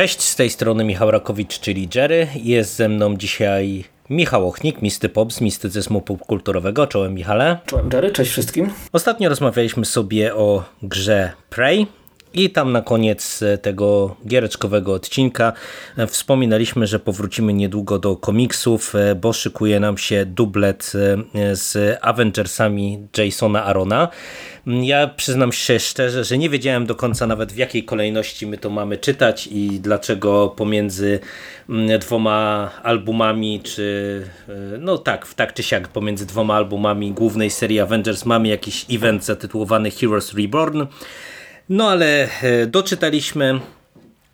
Cześć, z tej strony Michał Rakowicz, czyli Jerry. Jest ze mną dzisiaj Michał Ochnik, Misty Pop z Mistycyzmu Popkulturowego. Czołem Michale. Czołem Jerry, cześć wszystkim. Ostatnio rozmawialiśmy sobie o grze Prey. I tam na koniec tego giereczkowego odcinka wspominaliśmy, że powrócimy niedługo do komiksów, bo szykuje nam się dublet z Avengersami Jasona Arona. Ja przyznam się szczerze, że nie wiedziałem do końca nawet w jakiej kolejności my to mamy czytać i dlaczego pomiędzy dwoma albumami, czy no tak, tak czy siak pomiędzy dwoma albumami głównej serii Avengers mamy jakiś event zatytułowany Heroes Reborn. No ale e, doczytaliśmy.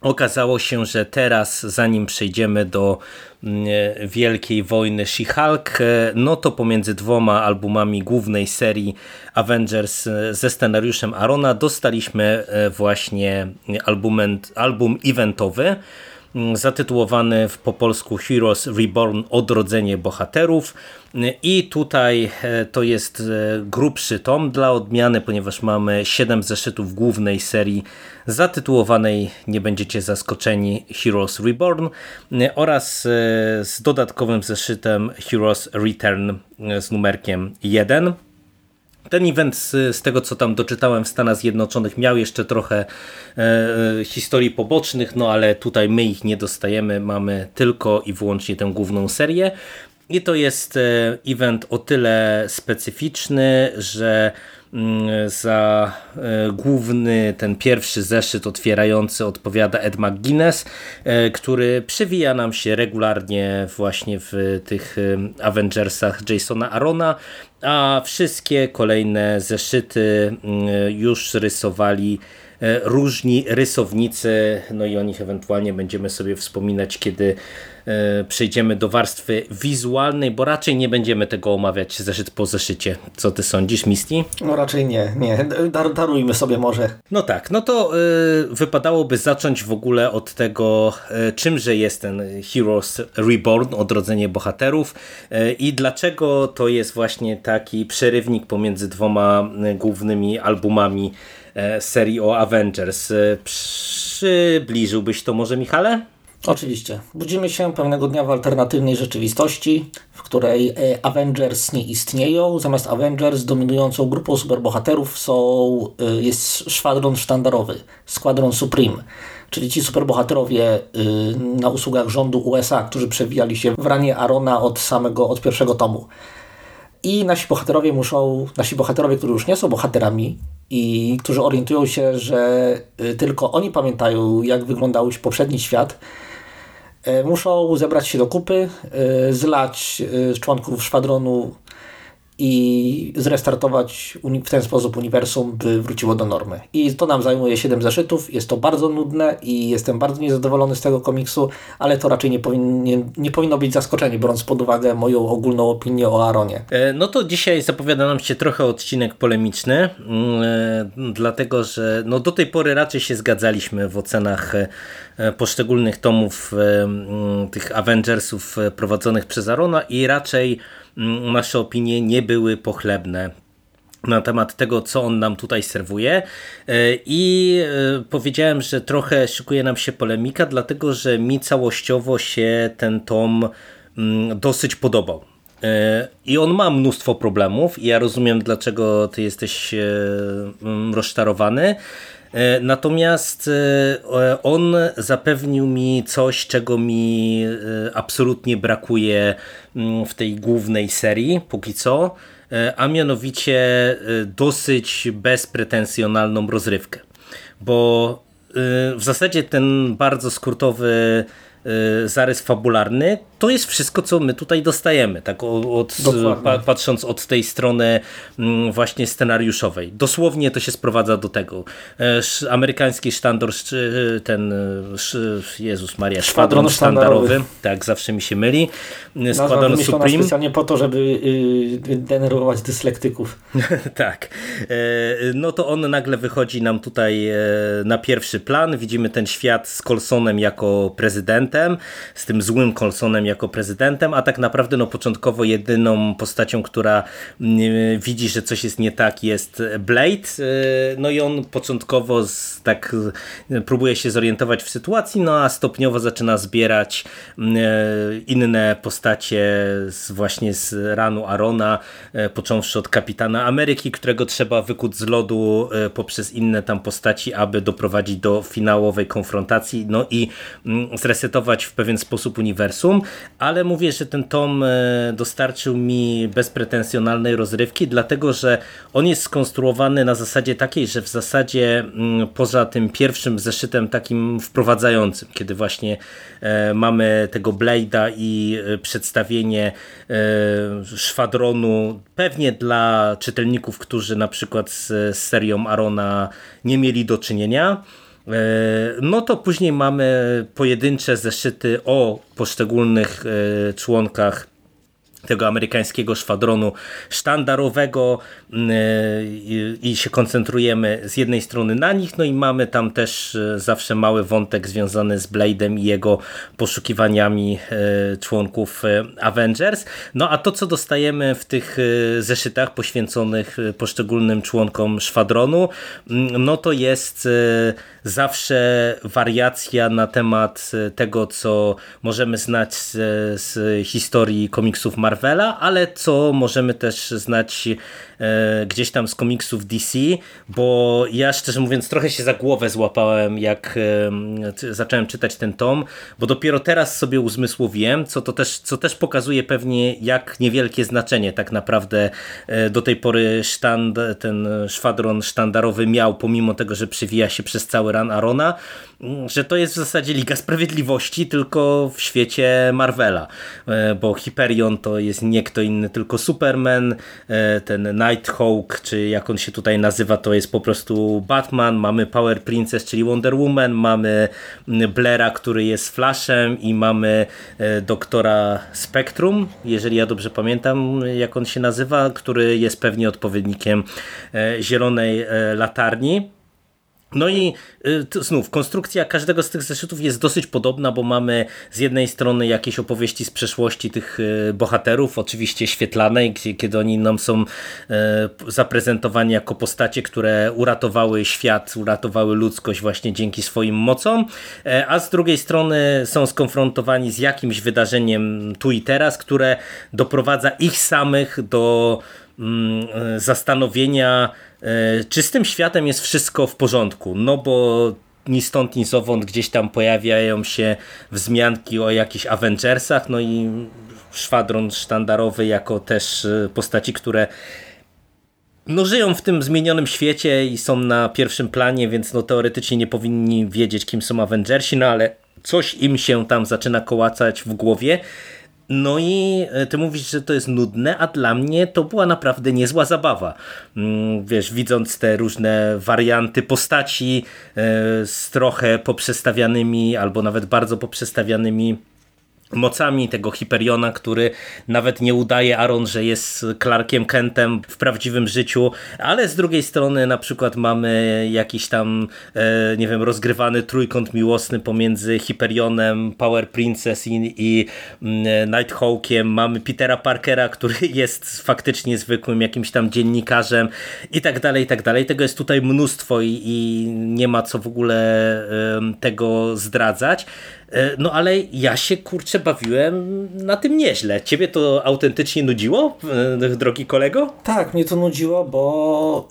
Okazało się, że teraz, zanim przejdziemy do mm, e, Wielkiej Wojny She-Hulk, e, no to pomiędzy dwoma albumami głównej serii Avengers ze scenariuszem Arona dostaliśmy właśnie album, album eventowy zatytułowany po polsku Heroes Reborn Odrodzenie Bohaterów i tutaj e, to jest e, grubszy tom dla odmiany, ponieważ mamy 7 zeszytów głównej serii zatytułowanej, nie będziecie zaskoczeni, Heroes Reborn e, oraz z dodatkowym zeszytem Heroes Return z numerkiem 1. Ten event z, z, tego co tam doczytałem w Stanach Zjednoczonych miał jeszcze trochę e, e, historii pobocznych, no ale tutaj my ich nie dostajemy, mamy tylko i wyłącznie tę główną serię. I to jest e, event o tyle specyficzny, że za e, główny ten pierwszy zeszyt otwierający odpowiada Ed McGuinness, który przewija nam się regularnie właśnie w tych Avengersach Jasona Arona a wszystkie kolejne zeszyty mm, już rysowali e, różni rysownicy, no i o nich ewentualnie będziemy sobie wspominać, kiedy E, przejdziemy do warstwy wizualnej, bo raczej nie będziemy tego omawiać zeszyt po zeszycie. Co ty sądzisz, Misty? No raczej nie, nie. Dar darujmy sobie może. No tak, no to y, wypadałoby zacząć w ogóle od tego, y, czymże jest ten Heroes Reborn, odrodzenie bohaterów y, i dlaczego to jest właśnie taki przerywnik pomiędzy dwoma głównymi albumami serii o Avengers. Przybliżyłbyś to może, Michale? Oczywiście. Budzimy się pewnego dnia w alternatywnej rzeczywistości, w której e, Avengers nie istnieją. Zamiast Avengers dominującą grupą superbohaterów są, e, jest szwadron sztandarowy, Squadron Supreme. Czyli ci superbohaterowie e, na usługach rządu USA, którzy przewijali się w ranie Arona od samego, od pierwszego tomu. I nasi bohaterowie muszą, nasi bohaterowie, którzy już nie są bohaterami i którzy orientują się, że tylko oni pamiętają, jak wyglądał poprzedni świat, muszą zebrać się do kupy, e, zlać e, członków szwadronu i zrestartować w ten sposób uniwersum, by wróciło do normy. I to nam zajmuje 7 zeszytów, jest to bardzo nudne i jestem bardzo niezadowolony z tego komiksu, ale to raczej nie, powinien, nie powinno być zaskoczenie, biorąc pod uwagę moją ogólną opinię o Aaronie. No to dzisiaj zapowiada nam się trochę odcinek polemiczny, mm, dlatego że no do tej pory raczej się zgadzaliśmy w ocenach E, poszczególnych tomów e, tych Avengersów e, prowadzonych przez Arona i raczej nasze opinie nie były pochlebne na temat tego, co on nam tutaj serwuje i powiedziałem, że trochę szykuje nam się polemika, dlatego że mi całościowo się ten tom dosyć podobał. I on ma mnóstwo problemów i ja rozumiem, dlaczego ty jesteś rozczarowany, E, natomiast e, on zapewnił mi coś, czego mi e, absolutnie brakuje mm, w tej głównej serii, póki co, a mianowicie dosyć bezpretensjonalną rozrywkę. Bo w zasadzie ten bardzo skrótowy zarys fabularny to jest wszystko, co my tutaj dostajemy, tak od, pa, patrząc od tej strony mm, właśnie scenariuszowej. Dosłownie to się sprowadza do tego. E, amerykański sztandor, ten Jezus Maria, szwadron sztandarowy, tak, zawsze mi się myli. Składron Supreme. specjalnie po to, żeby denerwować dyslektyków. tak. E, no to on nagle wychodzi nam tutaj e, na pierwszy plan. Widzimy ten świat z Colsonem jako prezydentem, z tym złym Colsonem Jako prezydentem, a tak naprawdę no, początkowo jedyną postacią, która mm, widzi, że coś jest nie tak jest Blade, no i on początkowo z, tak próbuje się zorientować w sytuacji, no a stopniowo zaczyna zbierać mm, inne postacie z, właśnie z ranu Arona, począwszy od Kapitana Ameryki, którego trzeba wykuć z lodu poprzez inne tam postaci, aby doprowadzić do finałowej konfrontacji, no i mm, zresetować w pewien sposób uniwersum, ale mówię, że ten tom e, dostarczył mi bezpretensjonalnej rozrywki, dlatego, że on jest skonstruowany na zasadzie takiej, że w zasadzie mm, poza tym pierwszym zeszytem takim wprowadzającym, kiedy właśnie e, mamy tego Blade'a i e, przedstawienie szwadronu, pewnie dla czytelników, którzy na przykład z, serią Arona nie mieli do czynienia, no to później mamy pojedyncze zeszyty o poszczególnych e, członkach tego amerykańskiego szwadronu sztandarowego mm, e, i się koncentrujemy z jednej strony na nich, no i mamy tam też e, zawsze mały wątek związany z Blade'em i jego poszukiwaniami e, członków Avengers. No a to, co dostajemy w tych zeszytach poświęconych poszczególnym członkom szwadronu, mm, no to jest zawsze wariacja na temat tego, co możemy znać z, z historii komiksów Marvel Marvela, ale co możemy też znać e, gdzieś tam z komiksów DC, bo ja szczerze mówiąc trochę się za głowę złapałem, jak e, zacząłem czytać ten tom, bo dopiero teraz sobie uzmysłowiłem, co to też, co też pokazuje pewnie jak niewielkie znaczenie tak naprawdę e, do tej pory sztand, ten szwadron sztandarowy miał, pomimo tego, że przewija się przez cały ran Arona, że to jest w zasadzie Liga Sprawiedliwości, tylko w świecie Marvela, e, bo Hyperion to jest nie kto inny, tylko Superman, e, ten Nighthawk, czy jak on się tutaj nazywa, to jest po prostu Batman, mamy Power Princess, czyli Wonder Woman, mamy Blaira, który jest Flashem i mamy e, doktora Spectrum, jeżeli ja dobrze pamiętam, jak on się nazywa, który jest pewnie odpowiednikiem zielonej latarni. No i y, znów, konstrukcja każdego z tych zeszytów jest dosyć podobna, bo mamy z jednej strony jakieś opowieści z przeszłości tych y, bohaterów, oczywiście świetlanej, kiedy oni nam są y, zaprezentowani jako postacie, które uratowały świat, uratowały ludzkość właśnie dzięki swoim mocom, e, a z drugiej strony są skonfrontowani z jakimś wydarzeniem tu i teraz, które doprowadza ich samych do mm, zastanowienia, czy z tym światem jest wszystko w porządku? No bo ni stąd, ni zowąd gdzieś tam pojawiają się wzmianki o jakichś Avengersach, no i szwadron sztandarowy jako też e, postaci, które no, żyją w tym zmienionym świecie i są na pierwszym planie, więc no, teoretycznie nie powinni wiedzieć, kim są Avengersi, no ale coś im się tam zaczyna kołacać w głowie no i e, ty mówisz, że to jest nudne, a dla mnie to była naprawdę niezła zabawa. Mm, wiesz, widząc te różne warianty postaci e, z trochę poprzestawianymi albo nawet bardzo poprzestawianymi mocami tego Hyperiona, który nawet nie udaje Aaron, że jest Clarkiem Kentem w prawdziwym życiu, ale z drugiej strony na przykład mamy jakiś tam, e, nie wiem, rozgrywany trójkąt miłosny pomiędzy Hyperionem, Power Princess i, i mm, Nighthawkiem, mamy Petera Parkera, który jest faktycznie zwykłym jakimś tam dziennikarzem i tak dalej, i tak dalej. Tego jest tutaj mnóstwo i, i nie ma co w ogóle tego zdradzać. E, no ale ja się kurczę bawiłem na tym nieźle. Ciebie to autentycznie nudziło, e, drogi kolego? Tak, mnie to nudziło, bo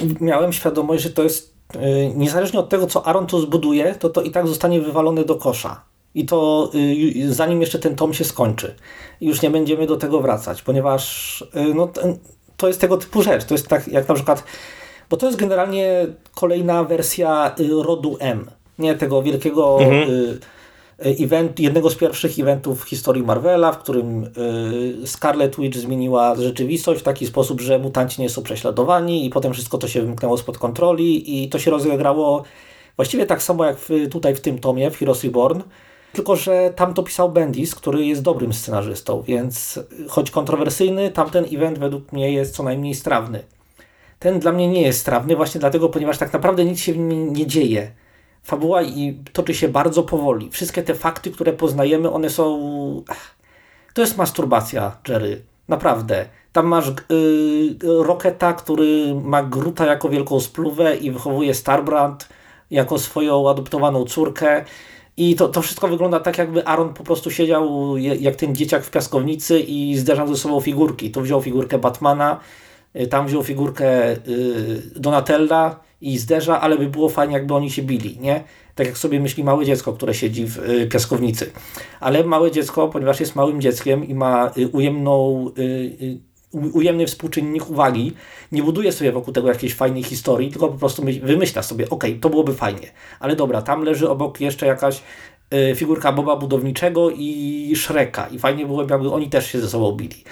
yy, miałem świadomość, że to jest yy, niezależnie od tego, co Aaron tu zbuduje, to to i tak zostanie wywalone do kosza. I to yy, zanim jeszcze ten tom się skończy. Już nie będziemy do tego wracać, ponieważ no, ten, to jest tego typu rzecz. To jest tak jak na przykład, bo to jest generalnie kolejna wersja rodu M nie tego wielkiego mhm. Y, y, event, jednego z pierwszych eventów w historii Marvela, w którym y, Scarlet Witch zmieniła rzeczywistość w taki sposób, że mutanci nie są prześladowani i potem wszystko to się wymknęło spod kontroli i to się rozegrało właściwie tak samo jak w, tutaj w tym tomie, w Heroes Reborn, tylko że tam to pisał Bendis, który jest dobrym scenarzystą, więc choć kontrowersyjny, tamten event według mnie jest co najmniej strawny. Ten dla mnie nie jest strawny właśnie dlatego, ponieważ tak naprawdę nic się w nim nie dzieje fabuła i toczy się bardzo powoli. Wszystkie te fakty, które poznajemy, one są... To jest masturbacja, Jerry. Naprawdę. Tam masz yy, Roketa, który ma Gruta jako wielką spluwę i wychowuje Starbrand jako swoją adoptowaną córkę. I to, to wszystko wygląda tak, jakby Aaron po prostu siedział jak ten dzieciak w piaskownicy i zderzał ze sobą figurki. Tu wziął figurkę Batmana, y, tam wziął figurkę y, Donatella i zderza, ale by było fajnie, jakby oni się bili, nie? Tak jak sobie myśli małe dziecko, które siedzi w y, piaskownicy. Ale małe dziecko, ponieważ jest małym dzieckiem i ma ujemną ujemny współczynnik uwagi, nie buduje sobie wokół tego jakiejś fajnej historii, tylko po prostu wymyśla sobie, ok, to byłoby fajnie, ale dobra, tam leży obok jeszcze jakaś y, figurka Boba Budowniczego i Shreka i fajnie byłoby, jakby oni też się ze sobą bili.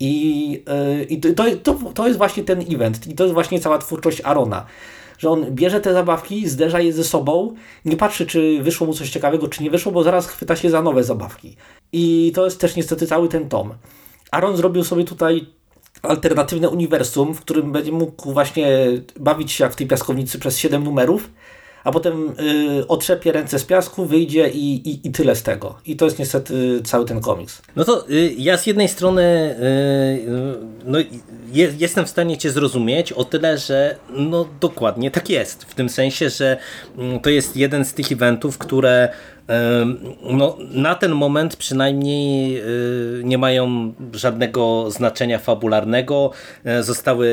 I, y, i to, to, to jest właśnie ten event i to jest właśnie cała twórczość Arona że on bierze te zabawki, zderza je ze sobą, nie patrzy, czy wyszło mu coś ciekawego, czy nie wyszło, bo zaraz chwyta się za nowe zabawki. I to jest też niestety cały ten tom. Aaron zrobił sobie tutaj alternatywne uniwersum, w którym będzie mógł właśnie bawić się jak w tej piaskownicy przez 7 numerów, a potem y, otrzepie ręce z piasku, wyjdzie i, i, i, tyle z tego. I to jest niestety cały ten komiks. No to y, ja z jednej strony y, no, je, jestem w stanie Cię zrozumieć o tyle, że no dokładnie tak jest. W tym sensie, że mm, to jest jeden z tych eventów, które no, na ten moment przynajmniej y, nie mają żadnego znaczenia fabularnego. E, zostały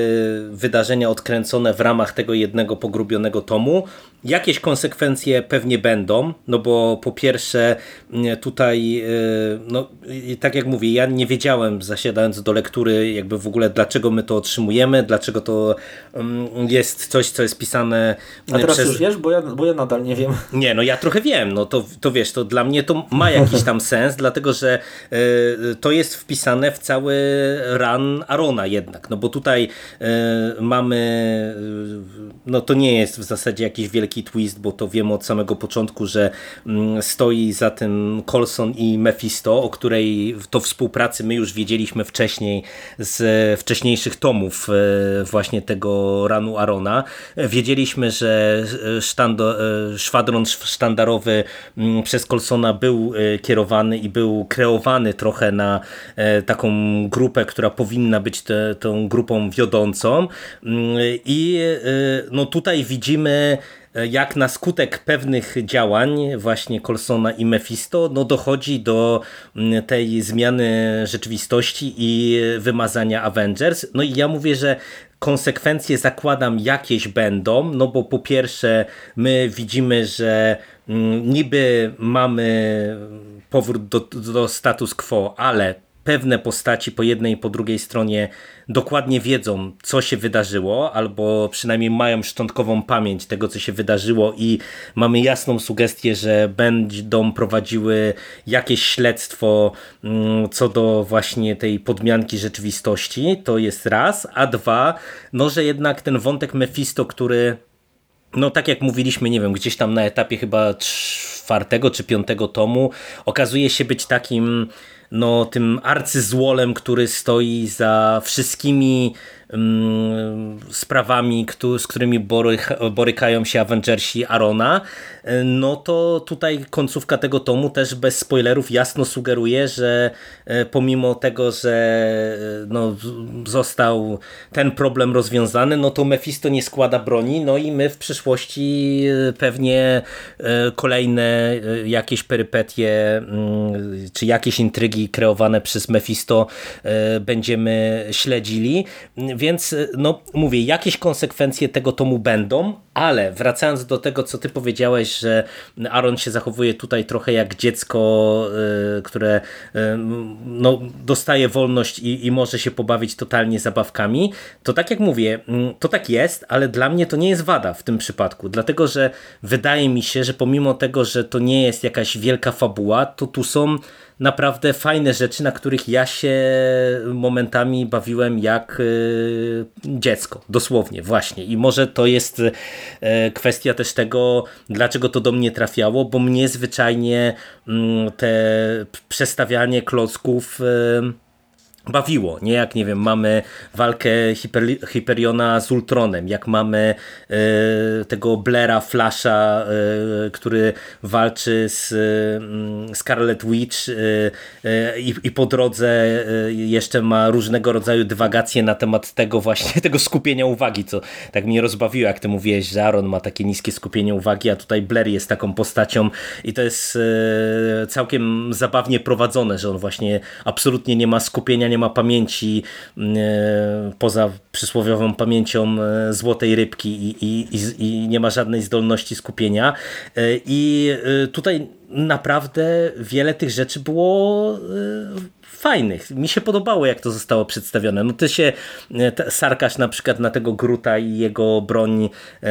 wydarzenia odkręcone w ramach tego jednego pogrubionego tomu. Jakieś konsekwencje pewnie będą, no bo po pierwsze tutaj, e, no tak jak mówię, ja nie wiedziałem zasiadając do lektury jakby w ogóle dlaczego my to otrzymujemy, dlaczego to jest coś, co jest pisane A teraz przez... już wiesz, bo ja, bo ja nadal nie wiem. Nie, no ja trochę wiem, no to to wiesz, to dla mnie to ma jakiś tam sens, dlatego że y, to jest wpisane w cały run Arona jednak, no bo tutaj y, mamy, y, no to nie jest w zasadzie jakiś wielki twist, bo to wiemy od samego początku, że mm, stoi za tym Colson i Mephisto, o której to współpracy my już wiedzieliśmy wcześniej z wcześniejszych tomów właśnie tego ranu Arona. Wiedzieliśmy, że sztando, szwadron sztandarowy mm, przez Colsona był e, kierowany i był kreowany trochę na e, taką grupę, która powinna być te, tą grupą wiodącą mm, i e, no tutaj widzimy jak na skutek pewnych działań właśnie Colsona i Mephisto no dochodzi do mm, tej zmiany rzeczywistości i wymazania Avengers. No i ja mówię, że konsekwencje zakładam jakieś będą, no bo po pierwsze my widzimy, że niby mamy powrót do, do status quo, ale pewne postaci po jednej i po drugiej stronie dokładnie wiedzą, co się wydarzyło, albo przynajmniej mają szczątkową pamięć tego, co się wydarzyło i mamy jasną sugestię, że będą prowadziły jakieś śledztwo mm, co do właśnie tej podmianki rzeczywistości, to jest raz, a dwa, no że jednak ten wątek Mephisto, który no tak jak mówiliśmy, nie wiem, gdzieś tam na etapie chyba czwartego czy piątego tomu okazuje się być takim no, tym arcyzłolem, który stoi za wszystkimi sprawami, z którymi borykają się Avengersi Arona, no to tutaj końcówka tego tomu też bez spoilerów jasno sugeruje, że e, pomimo tego, że e, no, został ten problem rozwiązany, no to Mephisto nie składa broni, no i my w przyszłości e, pewnie kolejne jakieś perypetie mm, czy jakieś intrygi kreowane przez Mephisto będziemy śledzili więc y, no mówię, jakieś konsekwencje tego tomu będą, ale wracając do tego, co ty powiedziałeś, że Aaron się zachowuje tutaj trochę jak dziecko, y, które y, no, dostaje wolność i, i może się pobawić totalnie zabawkami, to tak jak mówię, mm, to tak jest, ale dla mnie to nie jest wada w tym przypadku, dlatego że wydaje mi się, że pomimo tego, że to nie jest jakaś wielka fabuła, to tu są naprawdę fajne rzeczy, na których ja się momentami bawiłem jak y, dziecko, dosłownie, właśnie. I może to jest y, kwestia też tego, dlaczego to do mnie trafiało, bo mnie zwyczajnie mm, te przestawianie klocków y, bawiło, nie? Jak, nie wiem, mamy walkę Hyper, Hyperiona z Ultronem, jak mamy e, tego Blaira Flasha, e, który walczy z e, Scarlet Witch e, i po drodze jeszcze ma różnego rodzaju dywagacje na temat tego właśnie, tego skupienia uwagi, co tak mnie rozbawiło, jak ty mówiłeś, że Aaron ma takie niskie skupienie uwagi, a tutaj Blair jest taką postacią i to jest całkiem zabawnie prowadzone, że on właśnie absolutnie nie ma skupienia, nie ma pamięci mm, e, poza przysłowiową pamięcią e, złotej rybki i, i, i nie ma żadnej zdolności skupienia. E, I tutaj naprawdę wiele tych rzeczy było fajnych. Mi się podobało, jak to zostało przedstawione. No ty się, Sarkasz na przykład na tego Gruta i jego broń e,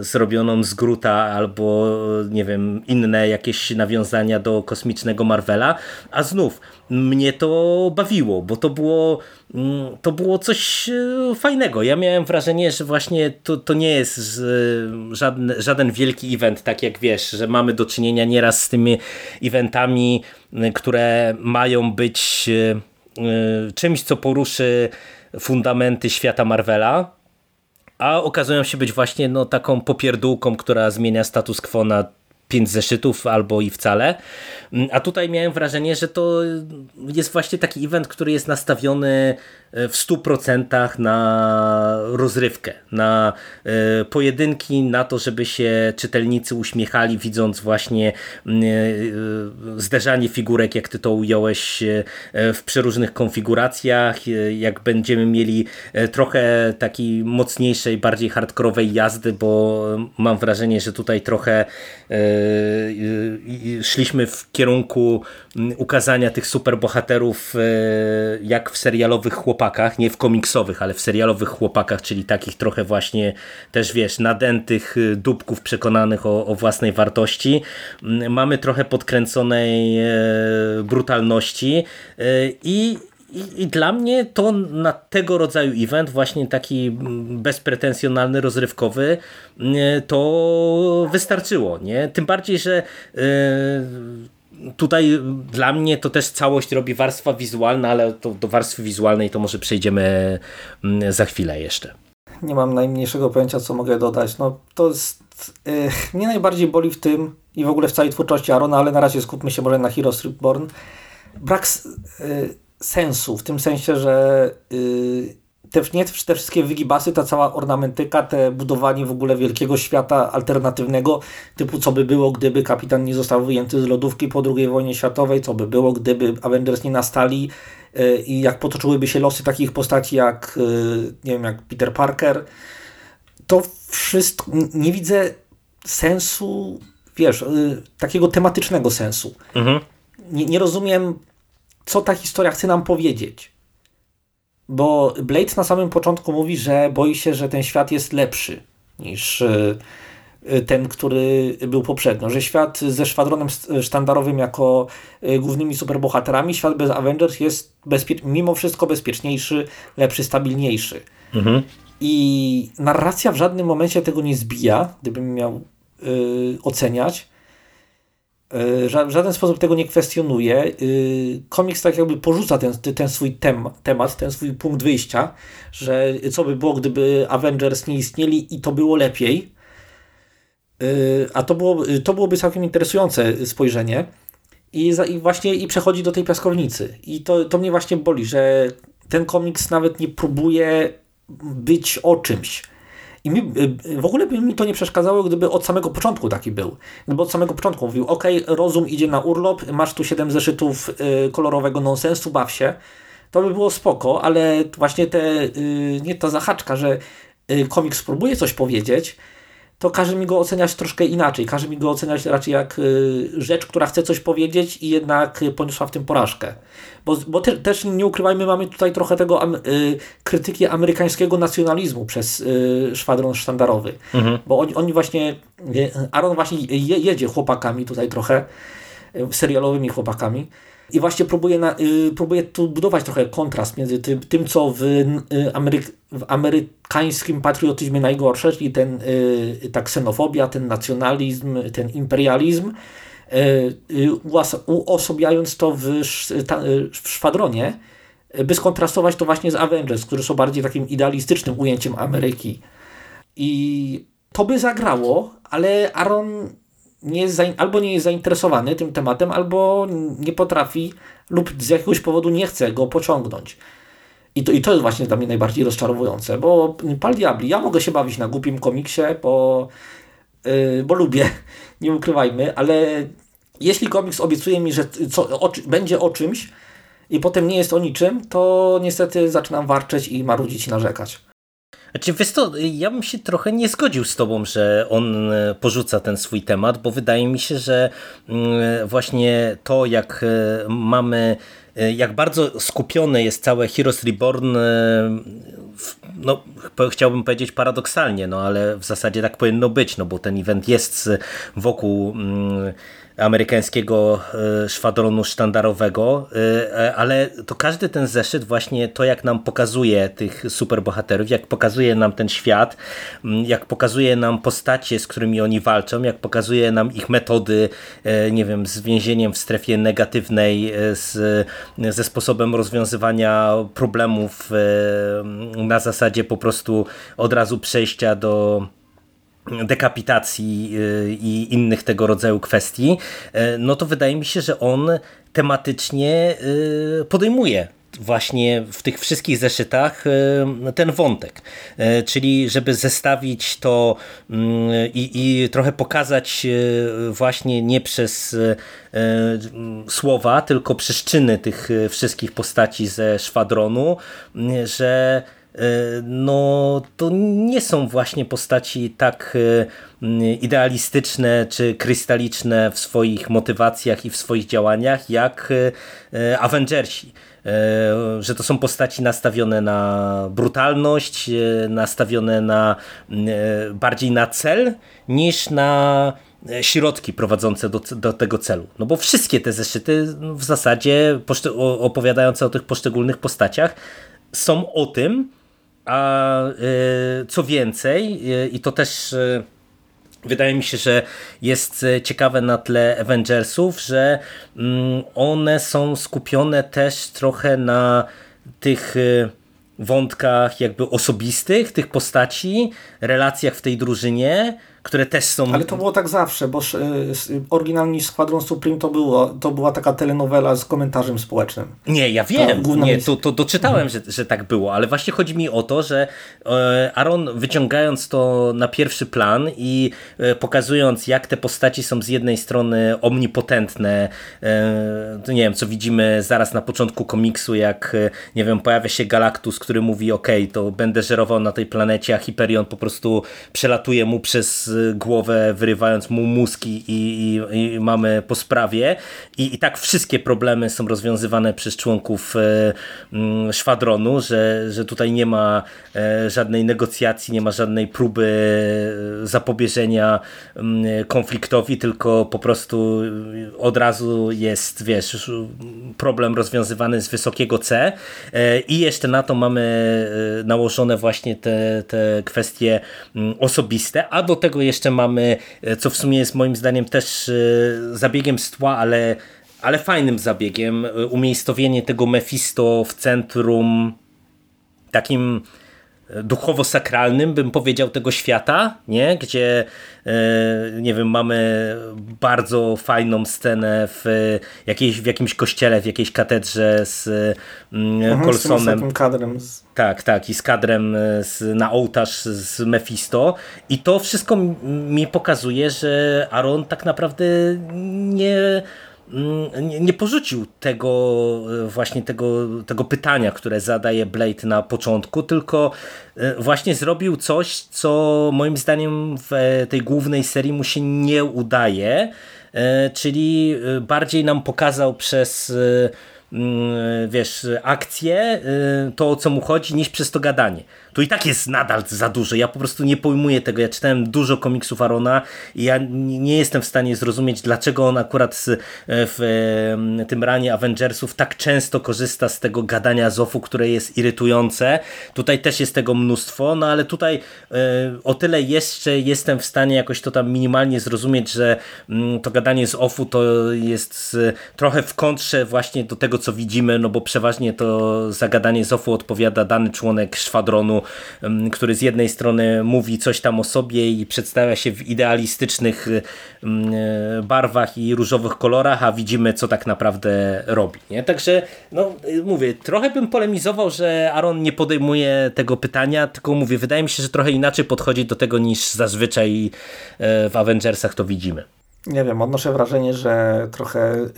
zrobioną z Gruta albo nie wiem, inne jakieś nawiązania do kosmicznego Marvela, a znów mnie to bawiło, bo to było, mm, to było coś e, fajnego. Ja miałem wrażenie, że właśnie to, to nie jest żaden, żaden wielki event, tak jak wiesz, że mamy do czynienia nieraz z tymi eventami, które mają być e, e, czymś, co poruszy fundamenty świata Marvela, a okazują się być właśnie no, taką popierdółką, która zmienia status quo na pięć zeszytów albo i wcale. Mm, a tutaj miałem wrażenie, że to jest właśnie taki event, który jest nastawiony w 100% na rozrywkę, na e, pojedynki, na to, żeby się czytelnicy uśmiechali, widząc właśnie mm, e, zderzanie figurek, jak ty to ująłeś, w przeróżnych konfiguracjach. Jak będziemy mieli trochę takiej mocniejszej, bardziej hardkorowej jazdy, bo mam wrażenie, że tutaj trochę szliśmy w kierunku mm, ukazania tych superbohaterów e, jak w serialowych chłopakach, nie w komiksowych, ale w serialowych chłopakach, czyli takich trochę właśnie też wiesz, nadętych e, dupków przekonanych o, o własnej wartości. Mm, mamy trochę podkręconej e, brutalności i i, I, dla mnie to na tego rodzaju event, właśnie taki bezpretensjonalny, rozrywkowy, to wystarczyło. Nie? Tym bardziej, że yy, tutaj dla mnie to też całość robi warstwa wizualna, ale to, do warstwy wizualnej to może przejdziemy za chwilę jeszcze. Nie mam najmniejszego pojęcia, co mogę dodać. No, to jest, yy, mnie najbardziej boli w tym i w ogóle w całej twórczości Arona, ale na razie skupmy się może na Heroes Reborn. Brak yy, sensu, w tym sensie, że yy, te, nie te wszystkie wygibasy, ta cała ornamentyka, te budowanie w ogóle wielkiego świata alternatywnego, typu co by było, gdyby kapitan nie został wyjęty z lodówki po II wojnie światowej, co by było, gdyby Avengers nie nastali yy, i jak potoczyłyby się losy takich postaci jak, yy, nie wiem, jak Peter Parker, to wszystko, nie widzę sensu, wiesz, y, takiego tematycznego sensu. Mhm. Nie, nie rozumiem co ta historia chce nam powiedzieć. Bo Blade na samym początku mówi, że boi się, że ten świat jest lepszy niż e, e, ten, który był poprzednio. Że świat ze szwadronem sztandarowym jako e, głównymi superbohaterami, świat bez Avengers jest mimo wszystko bezpieczniejszy, lepszy, stabilniejszy. Mhm. I narracja w żadnym momencie tego nie zbija, gdybym miał yy, oceniać. E, w żaden sposób tego nie kwestionuje. Komiks tak jakby porzuca ten, ten swój tem, temat, ten swój punkt wyjścia, że co by było, gdyby Avengers nie istnieli i to było lepiej. E, a to, było, to byłoby całkiem interesujące spojrzenie. I, za, I właśnie i przechodzi do tej piaskownicy. I to, to mnie właśnie boli, że ten komiks nawet nie próbuje być o czymś i mi, y, w ogóle by mi to nie przeszkadzało, gdyby od samego początku taki był. Gdyby od samego początku mówił, ok, rozum idzie na urlop, masz tu 7 zeszytów y, kolorowego nonsensu, baw się. To by było spoko, ale właśnie te, y, nie ta zahaczka, że komiks próbuje coś powiedzieć, to każe mi go oceniać troszkę inaczej. Każe mi go oceniać raczej jak y, rzecz, która chce coś powiedzieć i jednak poniosła w tym porażkę. Bo, bo te, też nie ukrywajmy, mamy tutaj trochę tego y, krytyki amerykańskiego nacjonalizmu przez y, szwadron sztandarowy. Mhm. Bo oni, oni właśnie, Aaron właśnie je, jedzie chłopakami tutaj trochę, serialowymi chłopakami i właśnie próbuje, na, y, próbuje tu budować trochę kontrast między tym, tym co w, y, Ameryk w amerykańskim patriotyzmie najgorsze, czyli ten, y, ta ksenofobia, ten nacjonalizm, ten imperializm, uosobiając to w, w szwadronie, by skontrastować to właśnie z Avengers, którzy są bardziej takim idealistycznym ujęciem Ameryki. I to by zagrało, ale Aaron nie jest albo nie jest zainteresowany tym tematem, albo nie potrafi lub z jakiegoś powodu nie chce go pociągnąć. I to, I to jest właśnie dla mnie najbardziej rozczarowujące, bo Pal Diabli, ja mogę się bawić na głupim komiksie, bo, yy, bo lubię, nie ukrywajmy, ale jeśli komiks obiecuje mi, że co, o, będzie o czymś i potem nie jest o niczym, to niestety zaczynam warczeć i marudzić i narzekać. Znaczy, wiesz to, ja bym się trochę nie zgodził z tobą, że on e, porzuca ten swój temat, bo wydaje mi się, że mm, właśnie to, jak e, mamy e, jak bardzo skupione jest całe Heroes Reborn, no chciałbym powiedzieć paradoksalnie, no ale w zasadzie tak powinno być, no bo ten event jest wokół mm, amerykańskiego e, szwadronu sztandarowego, e, e, ale to każdy ten zeszyt właśnie to jak nam pokazuje tych superbohaterów, jak pokazuje nam ten świat, jak pokazuje nam postacie, z którymi oni walczą, jak pokazuje nam ich metody, nie wiem, z więzieniem w strefie negatywnej, z, ze sposobem rozwiązywania problemów na zasadzie po prostu od razu przejścia do dekapitacji y, i innych tego rodzaju kwestii, y, no to wydaje mi się, że on tematycznie y, podejmuje właśnie w tych wszystkich zeszytach ten wątek. Czyli żeby zestawić to i, i, trochę pokazać właśnie nie przez słowa, tylko przyczyny tych wszystkich postaci ze szwadronu, że no to nie są właśnie postaci tak e, idealistyczne czy krystaliczne w swoich motywacjach i w swoich działaniach jak e, Avengersi. Że to są postaci nastawione na brutalność, nastawione na bardziej na cel niż na środki prowadzące do, do tego celu. No bo wszystkie te zeszyty w zasadzie opowiadające o tych poszczególnych postaciach są o tym, a y, co więcej, y, i to też y, wydaje mi się, że jest ciekawe na tle Avengersów, że mm, one są skupione też trochę na tych wątkach jakby osobistych tych postaci, relacjach w tej drużynie, które też są... Ale to było tak zawsze, bo oryginalnie Squadron Supreme to, było, to była taka telenowela z komentarzem społecznym. Nie, ja wiem, nie, to, to doczytałem, mhm. że, że tak było, ale właśnie chodzi mi o to, że e, Aaron wyciągając to na pierwszy plan i e, pokazując jak te postaci są z jednej strony omnipotentne, e, to nie wiem, co widzimy zaraz na początku komiksu, jak nie wiem, pojawia się Galactus, który mówi ok, to będę żerował na tej planecie, a Hyperion po prostu przelatuje mu przez głowę, wyrywając mu mózgi i, i, i mamy po sprawie. I, I tak wszystkie problemy są rozwiązywane przez członków e, mm, szwadronu, że, że tutaj nie ma e, żadnej negocjacji, nie ma żadnej próby e, zapobieżenia mm, konfliktowi, tylko po prostu od razu jest, wiesz, problem rozwiązywany z wysokiego C. I jeszcze na to mamy nałożone właśnie te, te kwestie mm, osobiste, a do tego jeszcze mamy, e, co w sumie jest moim zdaniem też e, zabiegiem z tła, ale, ale fajnym zabiegiem, e, umiejscowienie tego Mephisto w centrum takim duchowo-sakralnym, bym powiedział, tego świata, nie? gdzie nie wiem, mamy bardzo fajną scenę w, jakiejś, w jakimś kościele, w jakiejś katedrze z mhm, Colsonem. Z kadrem. Z... Tak, tak, i z kadrem z, na ołtarz z Mephisto. I to wszystko mi pokazuje, że Aaron tak naprawdę nie Mm, nie porzucił tego e, właśnie tego, tego pytania, które zadaje Blade na początku, tylko e, właśnie zrobił coś, co moim zdaniem w tej głównej serii mu się nie udaje, e, czyli bardziej nam pokazał przez mm, wiesz, akcję, to o co mu chodzi, niż przez to gadanie to i tak jest nadal za dużo. Ja po prostu nie pojmuję tego. Ja czytałem dużo komiksów Arona i ja nie jestem w stanie zrozumieć, dlaczego on akurat e, w e, tym ranie Avengersów tak często korzysta z tego gadania Zofu, które jest irytujące. Tutaj też jest tego mnóstwo, no ale tutaj e, o tyle jeszcze jestem w stanie jakoś to tam minimalnie zrozumieć, że mm, to gadanie z Ofu to jest trochę w kontrze właśnie do tego, co widzimy, no bo przeważnie to zagadanie Zofu odpowiada dany członek szwadronu, który z jednej strony mówi coś tam o sobie i przedstawia się w idealistycznych barwach i różowych kolorach, a widzimy co tak naprawdę robi. Nie? Także no mówię, trochę bym polemizował, że Aaron nie podejmuje tego pytania, tylko mówię, wydaje mi się, że trochę inaczej podchodzi do tego niż zazwyczaj e, w Avengersach to widzimy. Nie wiem, odnoszę wrażenie, że trochę y,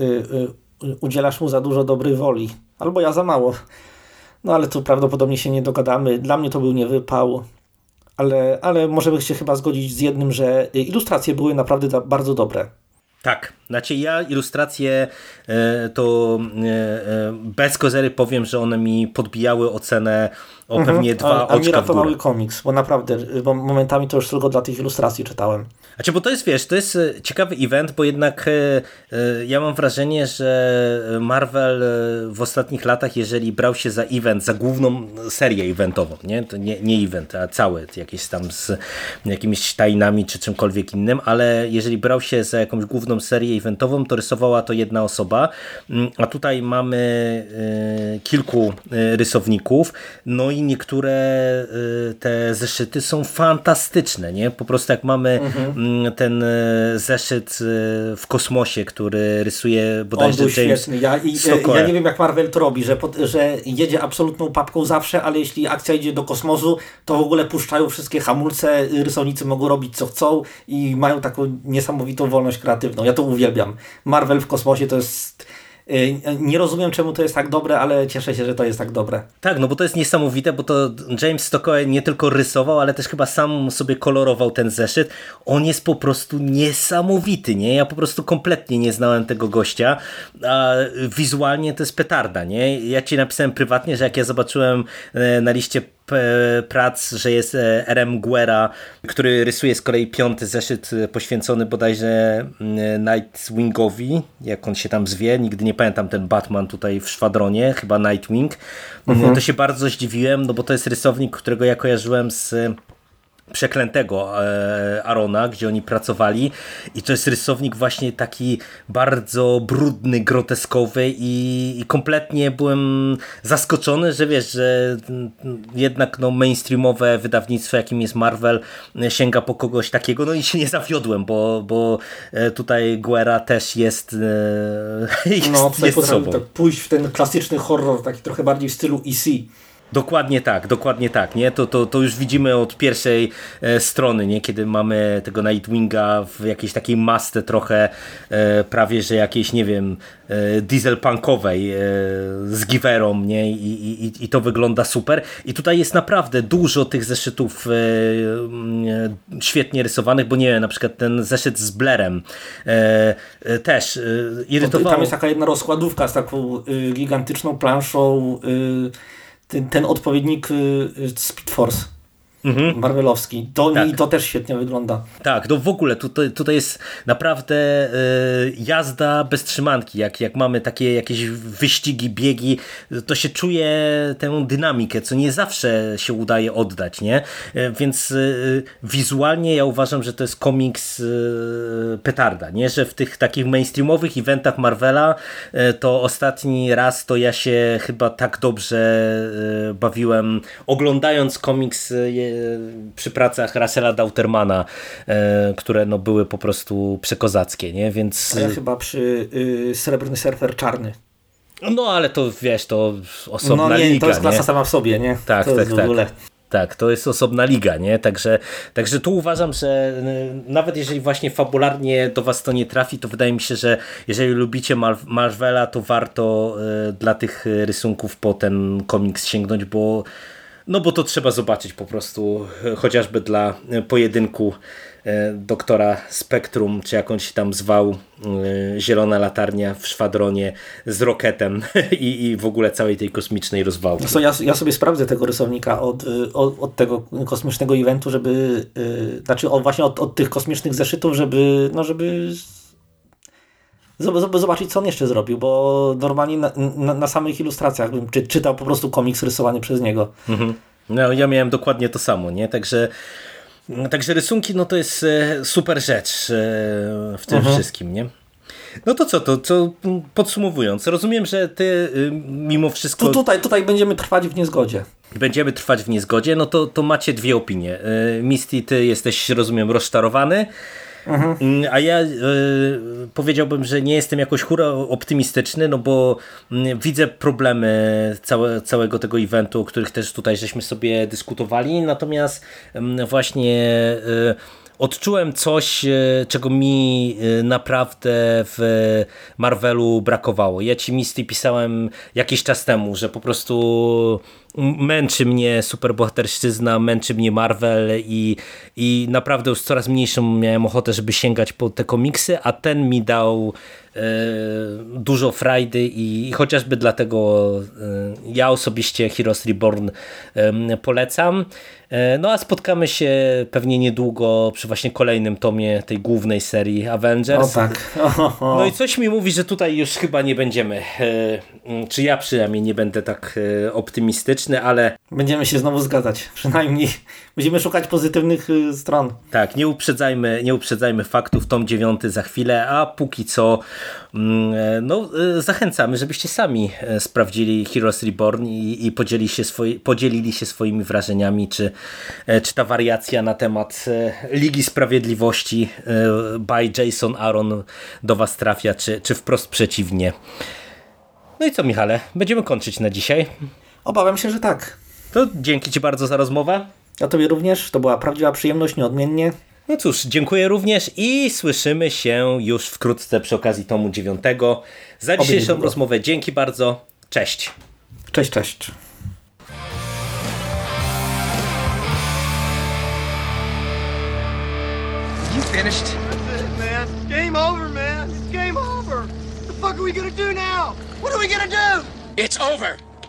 y, udzielasz mu za dużo dobrej woli. Albo ja za mało. No ale tu prawdopodobnie się nie dogadamy. Dla mnie to był niewypał. Ale, ale możemy się chyba zgodzić z jednym, że ilustracje były naprawdę bardzo dobre. Tak, znaczy ja ilustracje e, to e, e, bez kozery powiem, że one mi podbijały ocenę o mhm. pewnie dwa a, a oczka to mały komiks, bo naprawdę, bo momentami to już tylko dla tych ilustracji czytałem. Znaczy, bo to jest, wiesz, to jest ciekawy event, bo jednak ja mam wrażenie, że Marvel w ostatnich latach, jeżeli brał się za event, za główną serię eventową, nie, to nie, nie event, a cały, jakieś tam z jakimiś tajnami czy czymkolwiek innym, ale jeżeli brał się za jakąś główną serię eventową, to rysowała to jedna osoba, mm, a tutaj mamy kilku rysowników, no i niektóre y, te zeszyty są fantastyczne, nie? Po prostu jak mamy mhm. Mm, ten y, zeszyt y, w kosmosie, który rysuje bodajże James świetny. Ja, i, ja nie wiem jak Marvel to robi, że, pod, że jedzie absolutną papką zawsze, ale jeśli akcja idzie do kosmosu, to w ogóle puszczają wszystkie hamulce, rysownicy mogą robić co chcą i mają taką niesamowitą wolność kreatywną. Ja to uwielbiam. Marvel w kosmosie to jest nie rozumiem, czemu to jest tak dobre, ale cieszę się, że to jest tak dobre. Tak, no bo to jest niesamowite, bo to James Stockwell nie tylko rysował, ale też chyba sam sobie kolorował ten zeszyt. On jest po prostu niesamowity, nie? Ja po prostu kompletnie nie znałem tego gościa, a wizualnie to jest petarda, nie? Ja ci napisałem prywatnie, że jak ja zobaczyłem e, na liście prac, że jest e, RM Guerra, który rysuje z kolei piąty zeszyt e, poświęcony bodajże Nightwingowi, jak on się tam zwie, nigdy nie pamiętam ten Batman tutaj w Szwadronie, chyba Nightwing. Mhm. To się bardzo zdziwiłem, no bo to jest rysownik, którego ja kojarzyłem z przeklętego e, Arona, gdzie oni pracowali i to jest rysownik właśnie taki bardzo brudny, groteskowy i, i kompletnie byłem zaskoczony, że wiesz, że jednak no, mainstreamowe wydawnictwo, jakim jest Marvel, sięga po kogoś takiego, no i się nie zawiodłem, bo, bo e, tutaj Guerra też jest, e, jest, no, jest sobą. Tak pójść w ten klasyczny horror, taki trochę bardziej w stylu EC. Dokładnie tak, dokładnie tak, nie? To, to, to już widzimy od pierwszej e, strony, nie? Kiedy mamy tego Nightwinga w jakiejś takiej masce trochę e, prawie, że jakiejś, nie wiem, e, dieselpunkowej e, z giwerą, nie? I, i, I to wygląda super. I tutaj jest naprawdę dużo tych zeszytów e, e, świetnie rysowanych, bo nie wiem, na przykład ten zeszyt z Blerem też irytował... Tam jest taka jedna rozkładówka z taką y, gigantyczną planszą y, ten, ten odpowiednik y, y, Speed Force mhm. marvelowski. To, tak. I to też świetnie wygląda. Tak, no w ogóle tutaj, tutaj jest naprawdę y, jazda bez trzymanki. Jak, jak mamy takie jakieś wyścigi, biegi, to się czuje tę dynamikę, co nie zawsze się udaje oddać, nie? Y, więc y, wizualnie ja uważam, że to jest komiks petarda, nie? Że w tych takich mainstreamowych eventach Marvela to ostatni raz to ja się chyba tak dobrze bawiłem oglądając komiks przy pracach Russella Dautermana, e, które no, były po prostu przekozackie, nie? Więc... Ja chyba przy y, Srebrny Surfer Czarny. No ale to wiesz, to osobna no, nie, liga. To jest klasa nie? sama w sobie, nie? Tak, to tak, tak. Tak, to jest osobna liga, nie? Także, także tu uważam, że y, nawet jeżeli właśnie fabularnie do Was to nie trafi, to wydaje mi się, że jeżeli lubicie Marvela, to warto y, dla tych rysunków po ten komiks sięgnąć, bo no bo to trzeba zobaczyć po prostu, e, chociażby dla e, pojedynku e, doktora Spektrum, czy jakąś tam zwał Zielona Latarnia w szwadronie z roketem i, i w ogóle całej tej kosmicznej rozwałki. So, ja, ja sobie sprawdzę tego rysownika od, od, od tego kosmicznego eventu, żeby, yy, znaczy od, właśnie od, od tych kosmicznych zeszytów, żeby, no żeby zobaczyć, co on jeszcze zrobił, bo normalnie na, na, na samych ilustracjach bym czy, czytał po prostu komiks rysowany przez niego. Mhm. No, ja miałem dokładnie to samo, nie? Także, także rysunki, no to jest e, super rzecz e, w tym mhm. wszystkim, nie? No to co, to co podsumowując, rozumiem, że ty y, mimo wszystko... Tu, tutaj, tutaj będziemy trwać w niezgodzie. Będziemy trwać w niezgodzie, no to, to macie dwie opinie. Y, Misty, ty jesteś, rozumiem, rozczarowany, Mm, A ja y, powiedziałbym, że nie jestem jakoś hura optymistyczny, no bo mm, widzę problemy całe, całego tego eventu, o których też tutaj żeśmy sobie dyskutowali, natomiast mm, właśnie y, odczułem coś, y, czego mi y, naprawdę w Marvelu brakowało. Ja ci Misty pisałem jakiś czas temu, że po prostu męczy mnie superbohaterszczyzna, męczy mnie Marvel i, i naprawdę już coraz mniejszą miałem ochotę, żeby sięgać po te komiksy, a ten mi dał e, dużo frajdy i, i chociażby dlatego e, ja osobiście Heroes Reborn polecam. E, no a spotkamy się pewnie niedługo przy właśnie kolejnym tomie tej głównej serii Avengers. O tak. No i coś mi mówi, że tutaj już chyba nie będziemy, czy ja przynajmniej nie będę tak e, ale Będziemy się znowu zgadzać. Przynajmniej będziemy szukać pozytywnych y, stron. tak, nie uprzedzajmy, nie uprzedzajmy faktów, tom 9 za chwilę, a póki co mm, e, no, e, zachęcamy, żebyście sami e, sprawdzili Heroes Reborn i, i podzielili, się swoi, podzielili się swoimi wrażeniami, czy, e, czy ta wariacja na temat Ligi Sprawiedliwości by Jason Aaron do was trafia, czy, czy wprost przeciwnie. No i co Michale, będziemy kończyć na dzisiaj. Obawiam się, że tak. To dzięki Ci bardzo za rozmowę. A tobie również. To była prawdziwa przyjemność, nieodmiennie. No cóż, dziękuję również i słyszymy się już wkrótce przy okazji tomu dziewiątego. Za dzisiejszą niedługo. rozmowę dzięki bardzo. Cześć. Cześć, cześć. You finished? That's it, man. Game over, man. It's game over. What the fuck are we gonna do now? What are we gonna do? It's over.